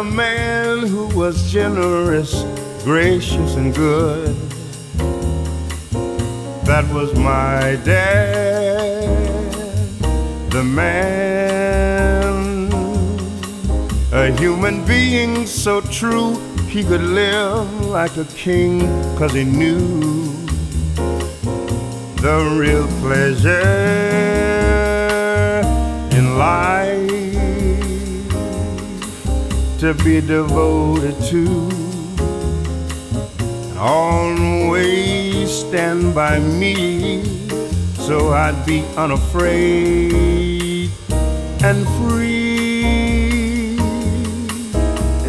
A man who was generous, gracious, and good, that was my dad, the man, a human being so true he could live like a king, cause he knew the real pleasure in life to be devoted to. Always stand by me so I'd be unafraid and free.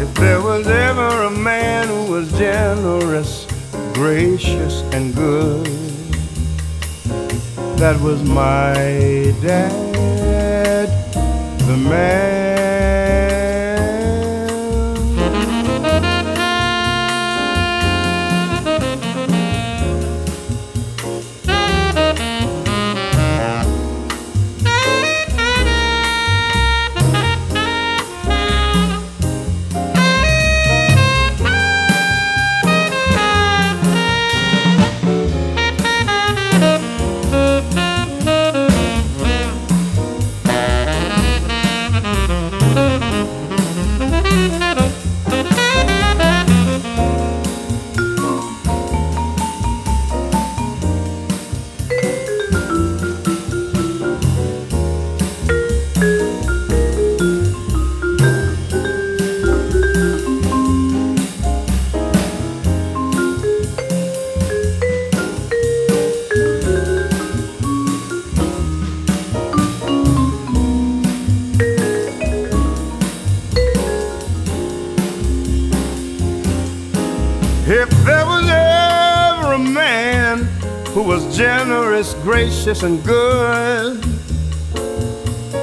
If there was ever a man who was generous, gracious, and good, that was my dad, the man. If there was ever a man who was generous, gracious, and good,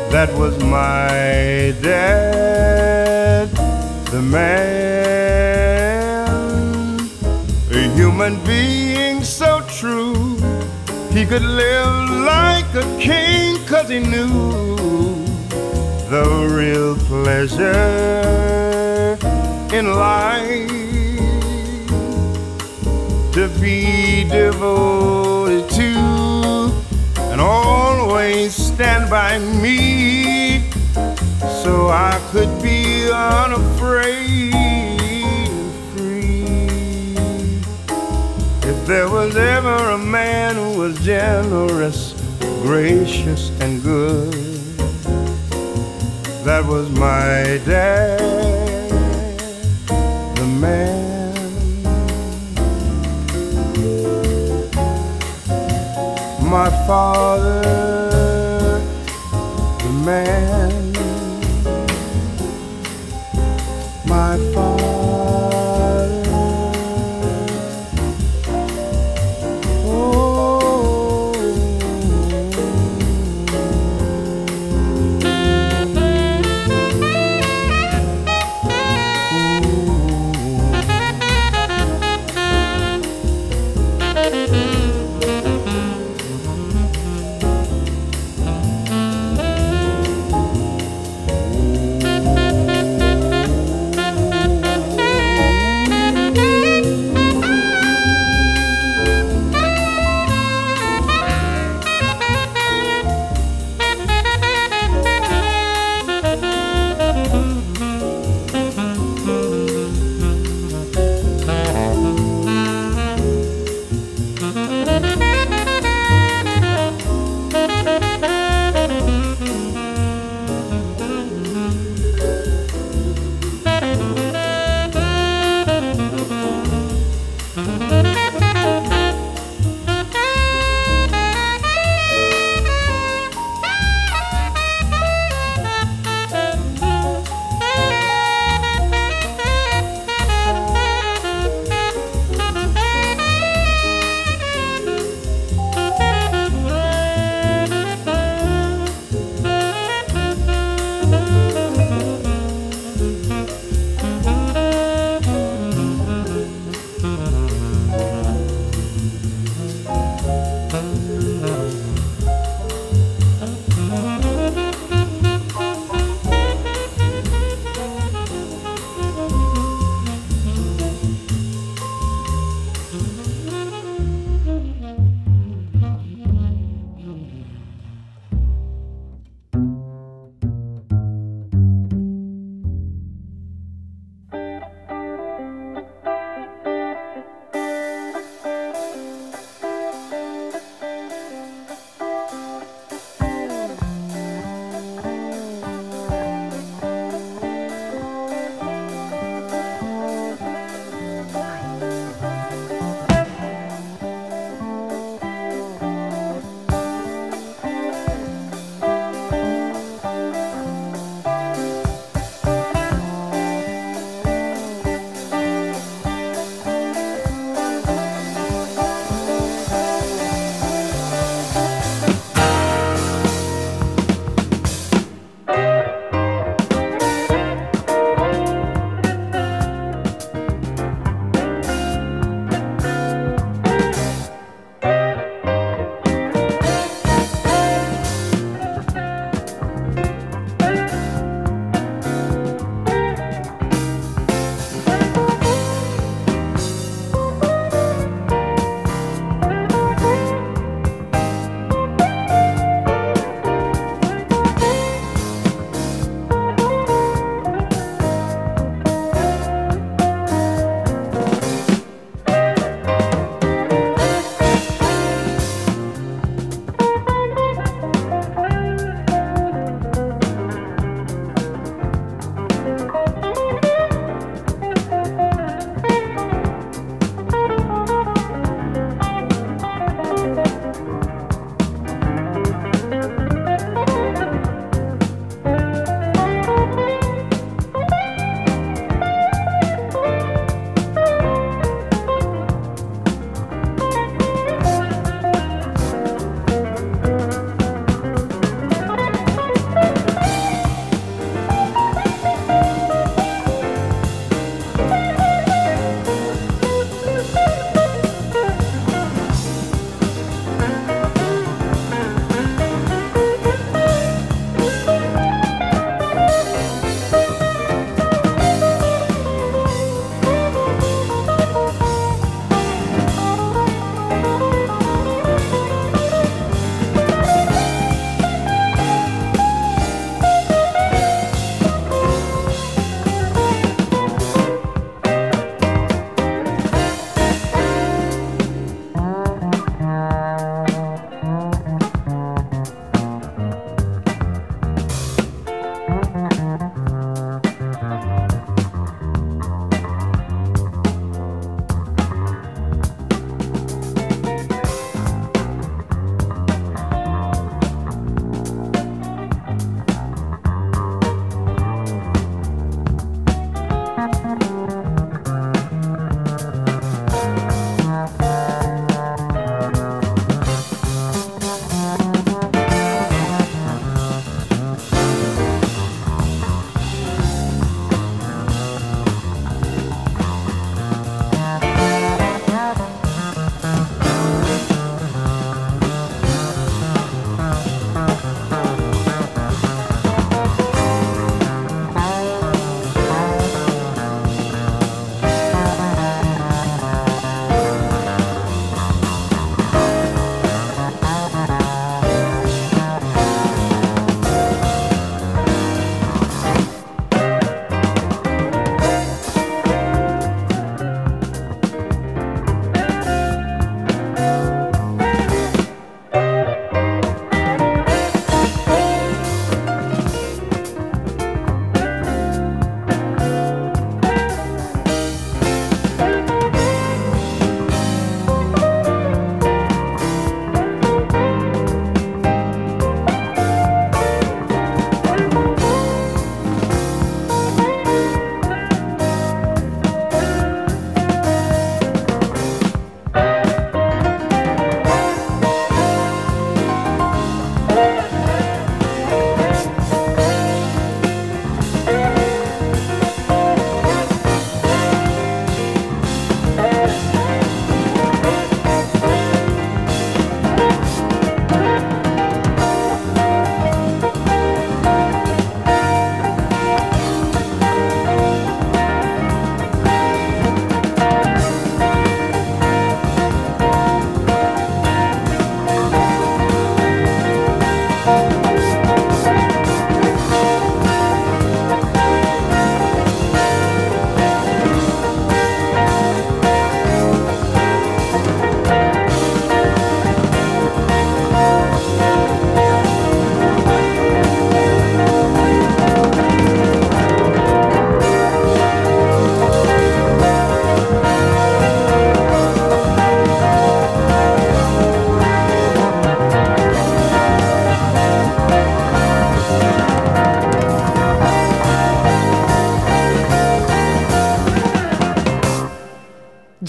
that was my dad, the man, a human being so true. He could live like a king cause he knew the real pleasure in life to be devoted to and always stand by me so I could be unafraid and free. If there was ever a man who was generous, gracious, and good, that was my dad, the man. My father, the man, my father.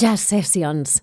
Jazz Sessions.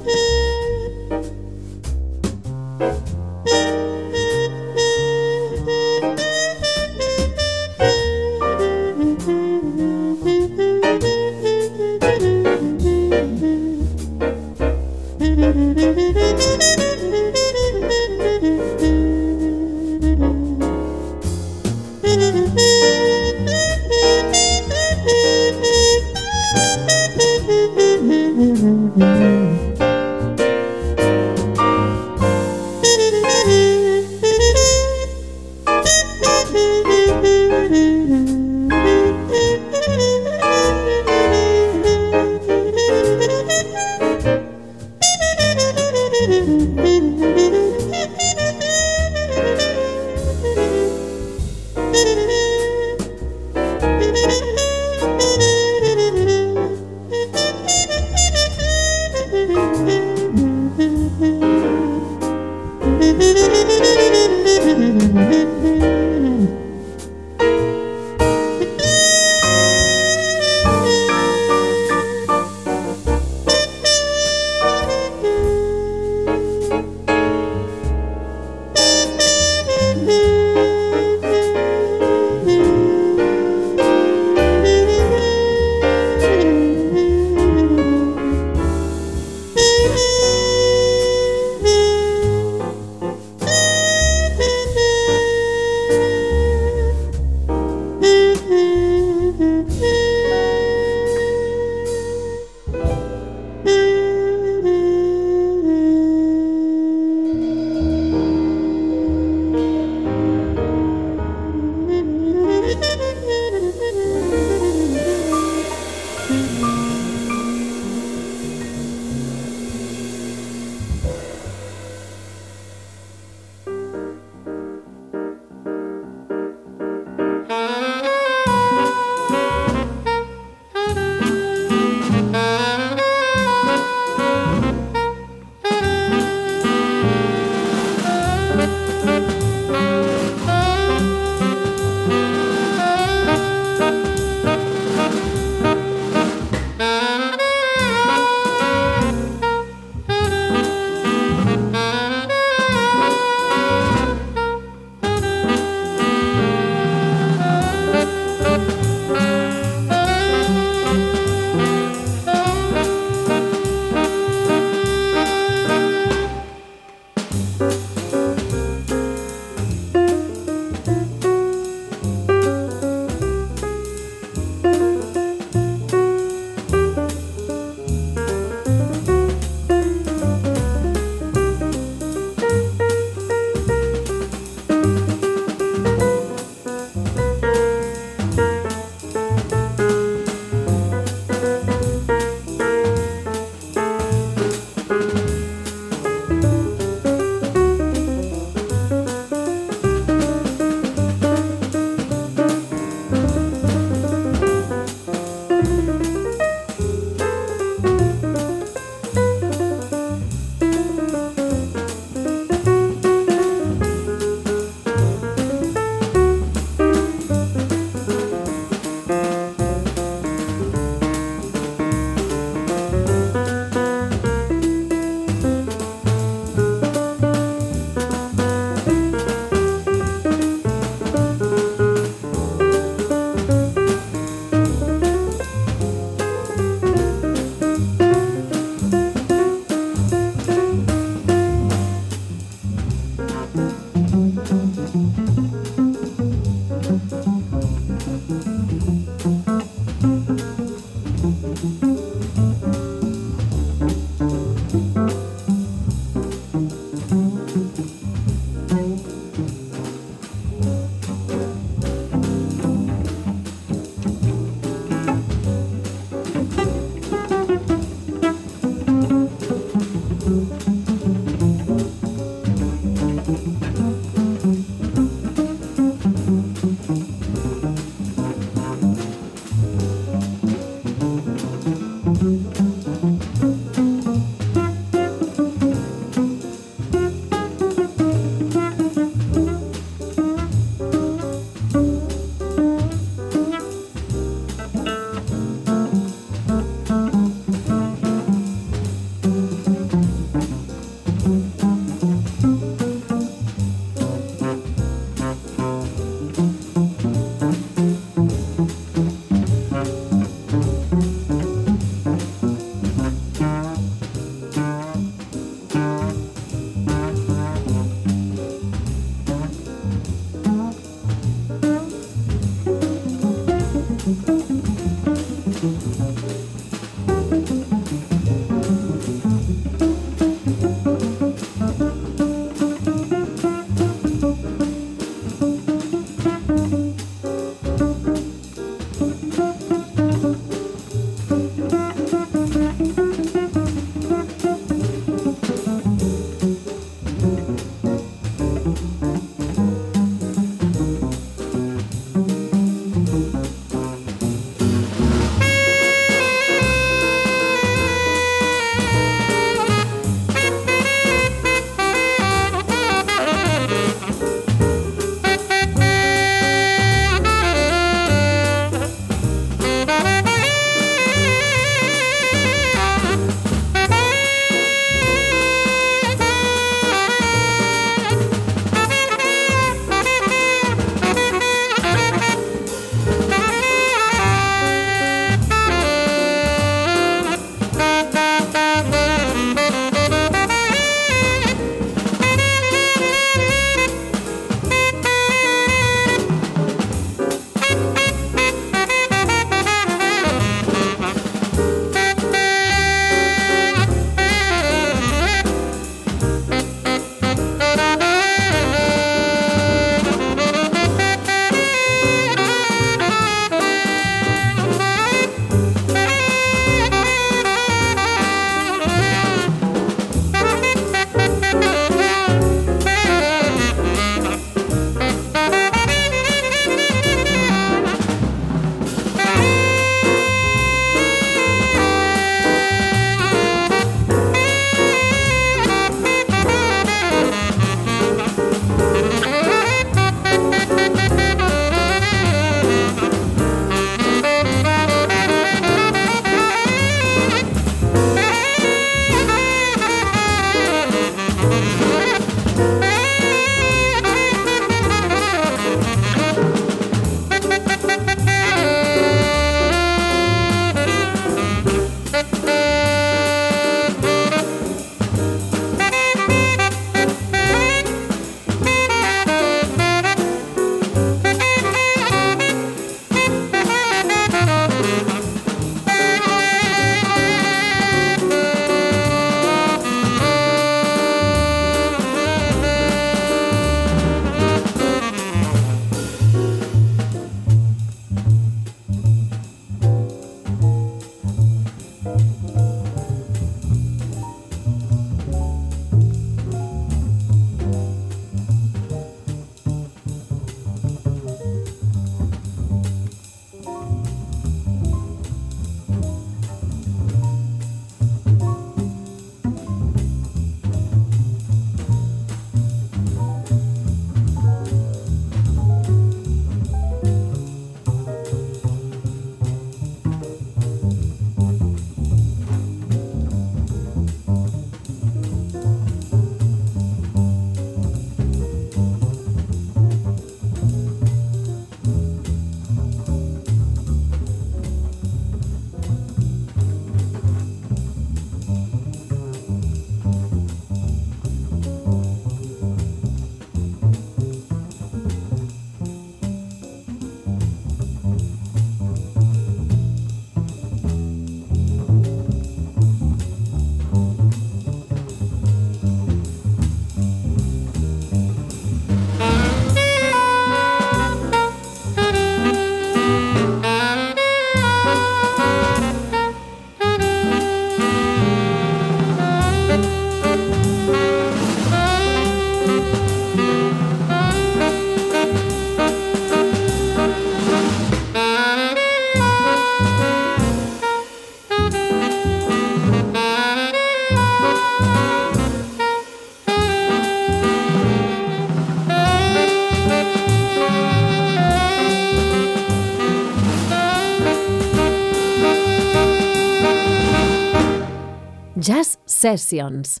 Sessions.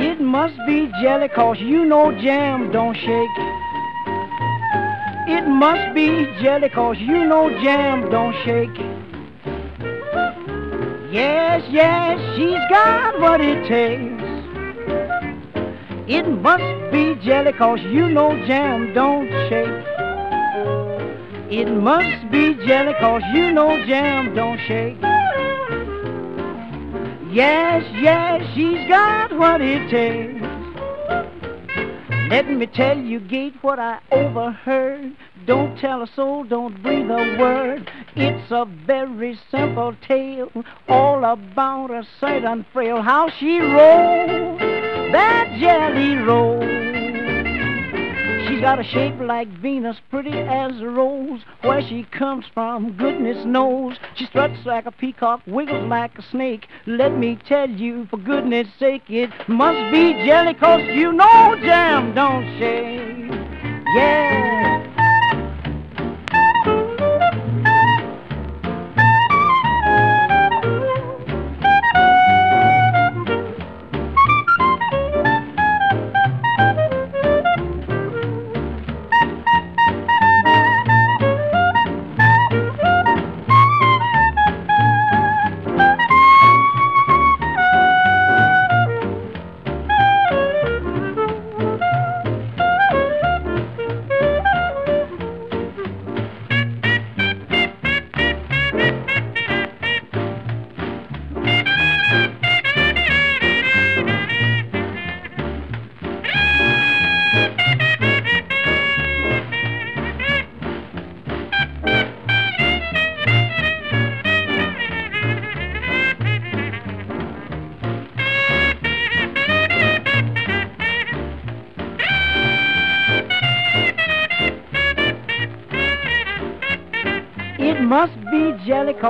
It must be jelly cause you know jam don't shake. It must be jelly cause you know jam don't shake. Yes, she's got what it takes. It must be jelly cause you know jam don't shake. It must be jelly cause you know jam don't shake. Yes, yes, she's got what it takes. Let me tell you, Gate, what I overheard. Don't tell a soul, don't breathe a word. It's a very simple tale, all about a certain frail. How she rolled that jelly roll. She's got a shape like Venus, pretty as a rose. Where she comes from, goodness knows. She struts like a peacock, wiggles like a snake. Let me tell you, for goodness sake, it must be jelly, cause you know jam don't shake. Yeah.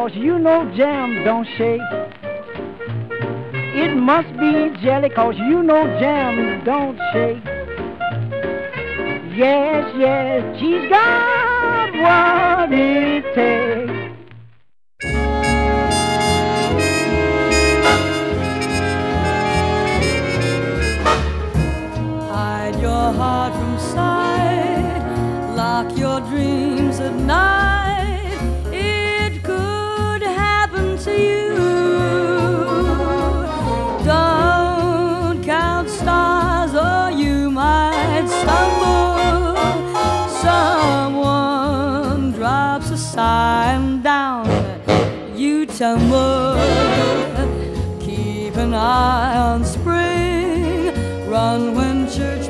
Cause you know jam don't shake. It must be jelly, cause you know jam don't shake. Yes, yes, she's got what it takes. An eye on spring. Run when church